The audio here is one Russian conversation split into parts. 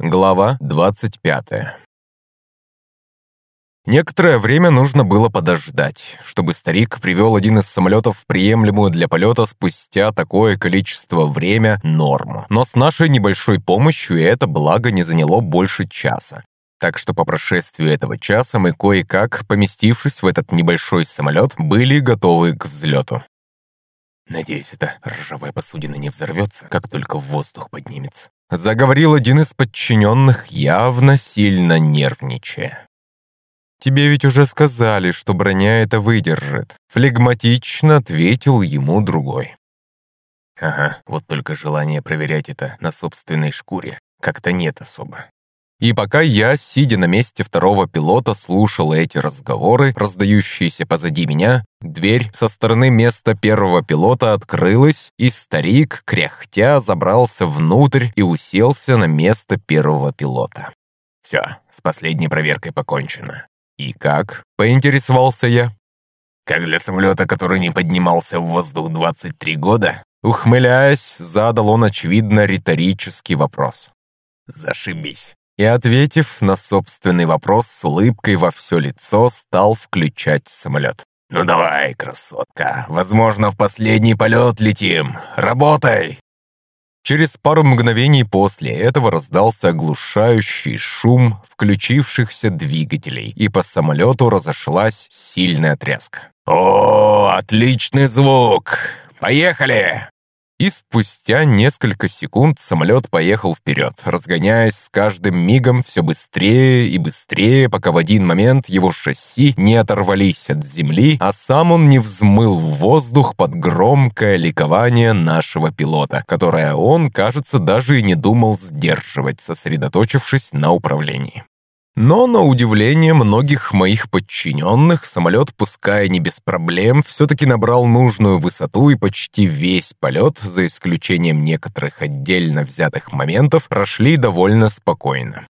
Глава 25 Некоторое время нужно было подождать, чтобы старик привел один из самолетов в приемлемую для полета спустя такое количество время норму. Но с нашей небольшой помощью это благо не заняло больше часа. Так что по прошествию этого часа мы кое-как, поместившись в этот небольшой самолет, были готовы к взлету. Надеюсь, эта ржавая посудина не взорвется, как только в воздух поднимется. Заговорил один из подчиненных, явно сильно нервничая. «Тебе ведь уже сказали, что броня это выдержит», флегматично ответил ему другой. «Ага, вот только желание проверять это на собственной шкуре как-то нет особо. И пока я, сидя на месте второго пилота, слушал эти разговоры, раздающиеся позади меня, дверь со стороны места первого пилота открылась, и старик, кряхтя, забрался внутрь и уселся на место первого пилота. Все, с последней проверкой покончено. И как? Поинтересовался я. Как для самолета, который не поднимался в воздух 23 года? Ухмыляясь, задал он очевидно риторический вопрос. Зашибись и, ответив на собственный вопрос с улыбкой во все лицо, стал включать самолет. «Ну давай, красотка, возможно, в последний полет летим. Работай!» Через пару мгновений после этого раздался оглушающий шум включившихся двигателей, и по самолету разошлась сильная тряска. «О, отличный звук! Поехали!» И спустя несколько секунд самолет поехал вперед, разгоняясь с каждым мигом все быстрее и быстрее, пока в один момент его шасси не оторвались от земли, а сам он не взмыл в воздух под громкое ликование нашего пилота, которое он, кажется, даже и не думал сдерживать, сосредоточившись на управлении. Но, на удивление многих моих подчиненных, самолет, пускай не без проблем, все-таки набрал нужную высоту и почти весь полет, за исключением некоторых отдельно взятых моментов, прошли довольно спокойно.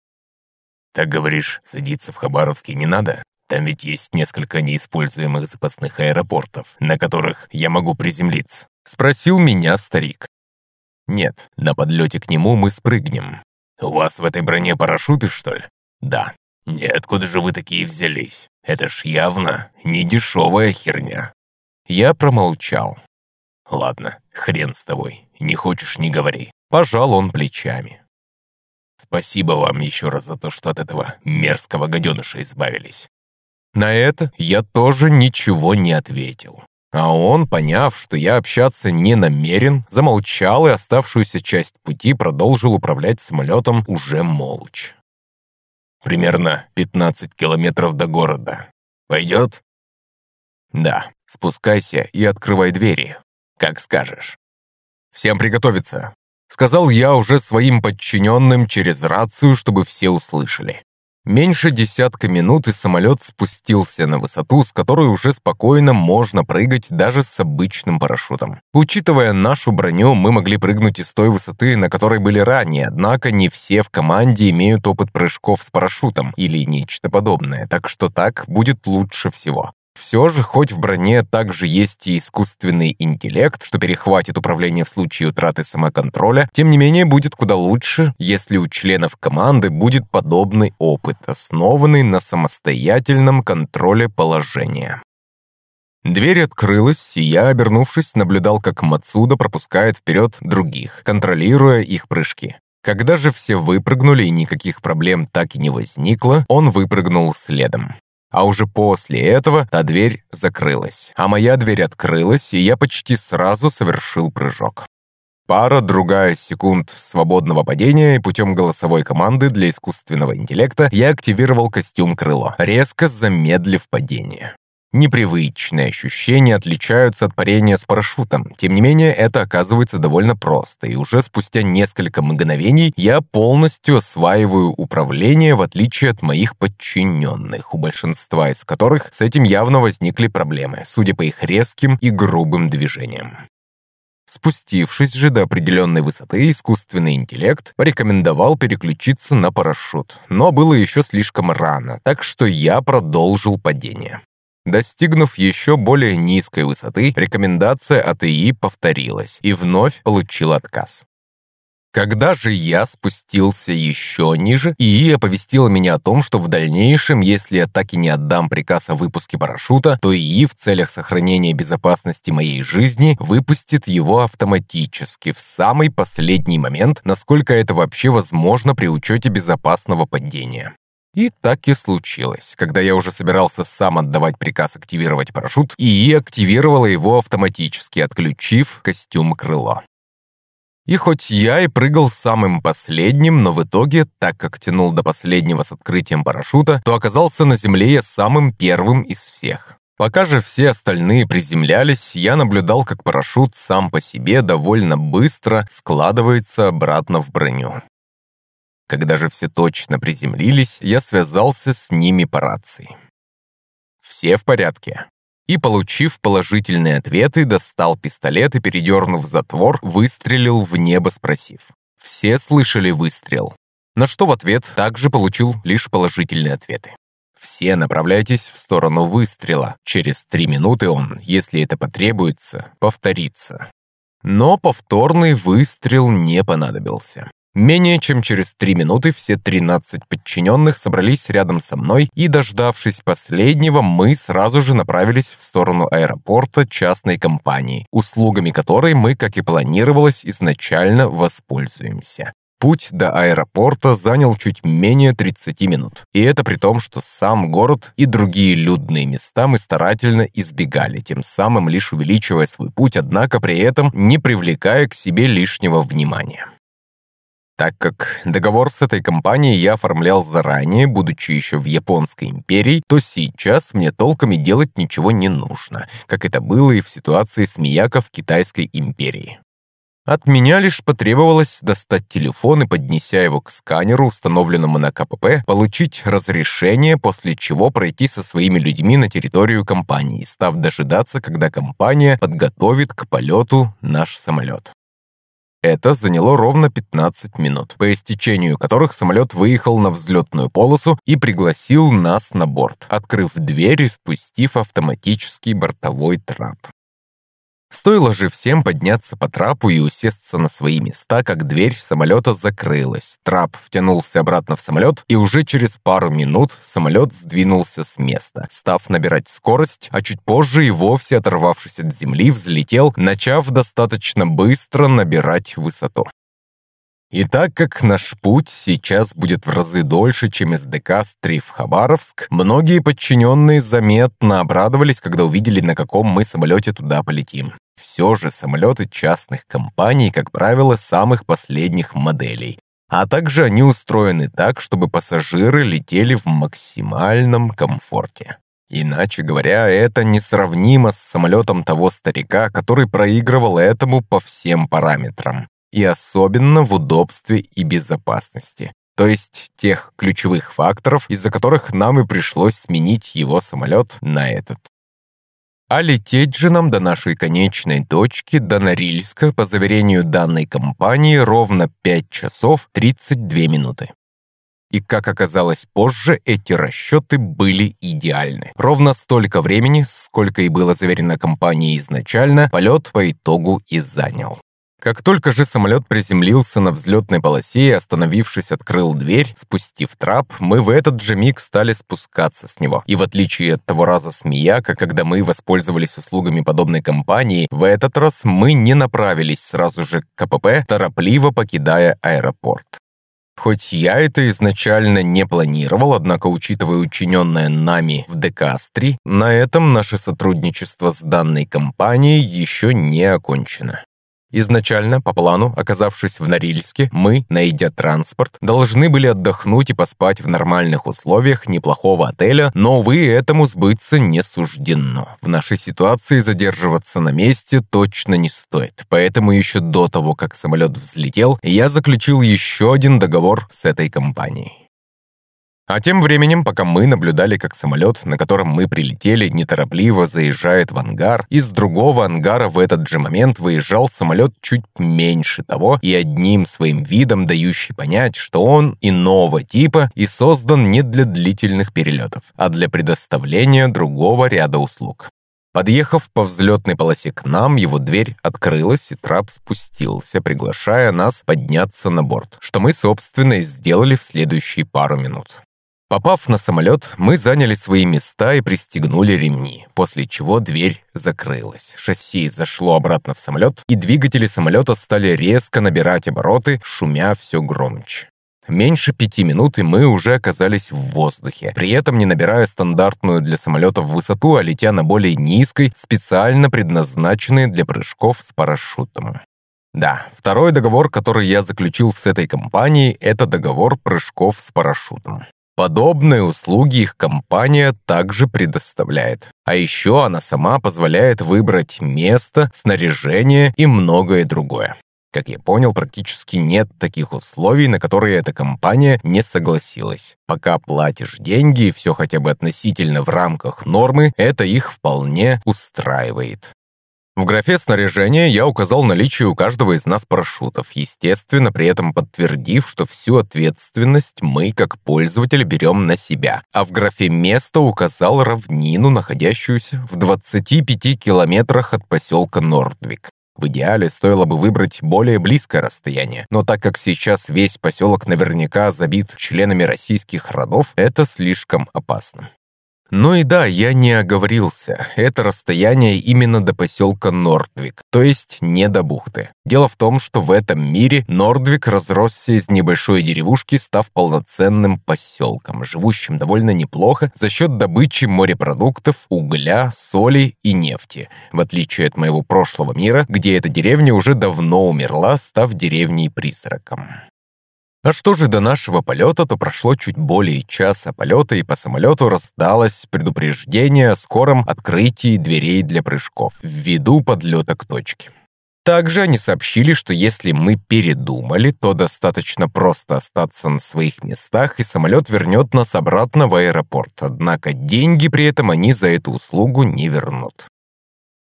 «Так говоришь, садиться в Хабаровске не надо? Там ведь есть несколько неиспользуемых запасных аэропортов, на которых я могу приземлиться», — спросил меня старик. «Нет, на подлете к нему мы спрыгнем. У вас в этой броне парашюты, что ли?» «Да. Откуда же вы такие взялись? Это ж явно не дешевая херня». Я промолчал. «Ладно, хрен с тобой. Не хочешь, не говори». Пожал он плечами. «Спасибо вам еще раз за то, что от этого мерзкого гаденыша избавились». На это я тоже ничего не ответил. А он, поняв, что я общаться не намерен, замолчал и оставшуюся часть пути продолжил управлять самолетом уже молча. Примерно 15 километров до города. Пойдет? Да, спускайся и открывай двери. Как скажешь. Всем приготовиться. Сказал я уже своим подчиненным через рацию, чтобы все услышали. Меньше десятка минут и самолет спустился на высоту, с которой уже спокойно можно прыгать даже с обычным парашютом. Учитывая нашу броню, мы могли прыгнуть из той высоты, на которой были ранее, однако не все в команде имеют опыт прыжков с парашютом или нечто подобное, так что так будет лучше всего. Все же, хоть в броне также есть и искусственный интеллект, что перехватит управление в случае утраты самоконтроля, тем не менее будет куда лучше, если у членов команды будет подобный опыт, основанный на самостоятельном контроле положения. Дверь открылась, и я, обернувшись, наблюдал, как Мацуда пропускает вперед других, контролируя их прыжки. Когда же все выпрыгнули и никаких проблем так и не возникло, он выпрыгнул следом. А уже после этого та дверь закрылась, а моя дверь открылась, и я почти сразу совершил прыжок. Пара-другая секунд свободного падения, и путем голосовой команды для искусственного интеллекта я активировал костюм крыло, резко замедлив падение. Непривычные ощущения отличаются от парения с парашютом. Тем не менее, это оказывается довольно просто, и уже спустя несколько мгновений я полностью осваиваю управление, в отличие от моих подчиненных, у большинства из которых с этим явно возникли проблемы, судя по их резким и грубым движениям. Спустившись же до определенной высоты, искусственный интеллект порекомендовал переключиться на парашют, но было еще слишком рано, так что я продолжил падение. Достигнув еще более низкой высоты, рекомендация от ИИ повторилась и вновь получил отказ. Когда же я спустился еще ниже, ИИ оповестила меня о том, что в дальнейшем, если я так и не отдам приказ о выпуске парашюта, то ИИ в целях сохранения безопасности моей жизни выпустит его автоматически в самый последний момент, насколько это вообще возможно при учете безопасного падения. И так и случилось. Когда я уже собирался сам отдавать приказ активировать парашют, ИИ активировала его автоматически, отключив костюм крыло. И хоть я и прыгал самым последним, но в итоге, так как тянул до последнего с открытием парашюта, то оказался на земле я самым первым из всех. Пока же все остальные приземлялись, я наблюдал, как парашют сам по себе довольно быстро складывается обратно в броню. Когда же все точно приземлились, я связался с ними по рации. «Все в порядке?» и, получив положительные ответы, достал пистолет и, передернув затвор, выстрелил в небо, спросив. Все слышали выстрел. На что в ответ также получил лишь положительные ответы. Все направляйтесь в сторону выстрела. Через три минуты он, если это потребуется, повторится. Но повторный выстрел не понадобился. Менее чем через три минуты все 13 подчиненных собрались рядом со мной, и, дождавшись последнего, мы сразу же направились в сторону аэропорта частной компании, услугами которой мы, как и планировалось, изначально воспользуемся. Путь до аэропорта занял чуть менее 30 минут. И это при том, что сам город и другие людные места мы старательно избегали, тем самым лишь увеличивая свой путь, однако при этом не привлекая к себе лишнего внимания. Так как договор с этой компанией я оформлял заранее, будучи еще в Японской империи, то сейчас мне толком и делать ничего не нужно, как это было и в ситуации с Мияко в Китайской империи. От меня лишь потребовалось достать телефон и, поднеся его к сканеру, установленному на КПП, получить разрешение, после чего пройти со своими людьми на территорию компании, став дожидаться, когда компания подготовит к полету наш самолет. Это заняло ровно 15 минут, по истечению которых самолет выехал на взлетную полосу и пригласил нас на борт, открыв дверь и спустив автоматический бортовой трап. Стоило же всем подняться по трапу и усесться на свои места, как дверь самолета закрылась. Трап втянулся обратно в самолет, и уже через пару минут самолет сдвинулся с места, став набирать скорость, а чуть позже и вовсе оторвавшись от земли, взлетел, начав достаточно быстро набирать высоту. И так как наш путь сейчас будет в разы дольше, чем из ДК Стриф Хабаровск, многие подчиненные заметно обрадовались, когда увидели, на каком мы самолете туда полетим. Все же самолеты частных компаний, как правило, самых последних моделей. А также они устроены так, чтобы пассажиры летели в максимальном комфорте. Иначе говоря, это несравнимо с самолетом того старика, который проигрывал этому по всем параметрам. И особенно в удобстве и безопасности. То есть тех ключевых факторов, из-за которых нам и пришлось сменить его самолет на этот. А лететь же нам до нашей конечной точки, до Норильска, по заверению данной компании, ровно 5 часов 32 минуты. И как оказалось позже, эти расчеты были идеальны. Ровно столько времени, сколько и было заверено компанией изначально, полет по итогу и занял. Как только же самолет приземлился на взлетной полосе и, остановившись, открыл дверь, спустив трап, мы в этот же миг стали спускаться с него. И в отличие от того раза с Мияко, когда мы воспользовались услугами подобной компании, в этот раз мы не направились сразу же к КПП, торопливо покидая аэропорт. Хоть я это изначально не планировал, однако, учитывая учиненное нами в Декастре, на этом наше сотрудничество с данной компанией еще не окончено. Изначально, по плану, оказавшись в Норильске, мы, найдя транспорт, должны были отдохнуть и поспать в нормальных условиях неплохого отеля, но, увы, этому сбыться не суждено. В нашей ситуации задерживаться на месте точно не стоит, поэтому еще до того, как самолет взлетел, я заключил еще один договор с этой компанией. А тем временем, пока мы наблюдали, как самолет, на котором мы прилетели, неторопливо заезжает в ангар, из другого ангара в этот же момент выезжал самолет чуть меньше того и одним своим видом дающий понять, что он иного типа и создан не для длительных перелетов, а для предоставления другого ряда услуг. Подъехав по взлетной полосе к нам, его дверь открылась, и трап спустился, приглашая нас подняться на борт, что мы, собственно, и сделали в следующие пару минут. Попав на самолет, мы заняли свои места и пристегнули ремни, после чего дверь закрылась. Шасси зашло обратно в самолет, и двигатели самолета стали резко набирать обороты, шумя все громче. Меньше пяти минут, и мы уже оказались в воздухе, при этом не набирая стандартную для самолетов высоту, а летя на более низкой, специально предназначенной для прыжков с парашютом. Да, второй договор, который я заключил с этой компанией, это договор прыжков с парашютом. Подобные услуги их компания также предоставляет. А еще она сама позволяет выбрать место, снаряжение и многое другое. Как я понял, практически нет таких условий, на которые эта компания не согласилась. Пока платишь деньги и все хотя бы относительно в рамках нормы, это их вполне устраивает. В графе снаряжения я указал наличие у каждого из нас парашютов, естественно, при этом подтвердив, что всю ответственность мы, как пользователи, берем на себя. А в графе место указал равнину, находящуюся в 25 километрах от поселка Нордвик. В идеале стоило бы выбрать более близкое расстояние, но так как сейчас весь поселок наверняка забит членами российских родов, это слишком опасно. Ну и да, я не оговорился. Это расстояние именно до поселка Нордвик, то есть не до бухты. Дело в том, что в этом мире Нордвик разросся из небольшой деревушки, став полноценным поселком, живущим довольно неплохо за счет добычи морепродуктов, угля, соли и нефти, в отличие от моего прошлого мира, где эта деревня уже давно умерла, став деревней-призраком. А что же до нашего полета, то прошло чуть более часа полета, и по самолету раздалось предупреждение о скором открытии дверей для прыжков, ввиду подлета к точке. Также они сообщили, что если мы передумали, то достаточно просто остаться на своих местах, и самолет вернет нас обратно в аэропорт. Однако деньги при этом они за эту услугу не вернут.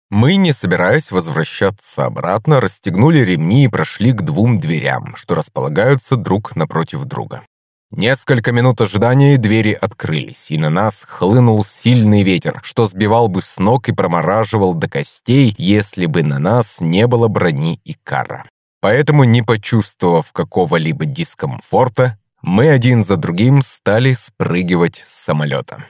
Мы, не собираясь возвращаться обратно, расстегнули ремни и прошли к двум дверям, что располагаются друг напротив друга. Несколько минут ожидания и двери открылись, и на нас хлынул сильный ветер, что сбивал бы с ног и промораживал до костей, если бы на нас не было брони и кара. Поэтому, не почувствовав какого-либо дискомфорта, мы один за другим стали спрыгивать с самолета.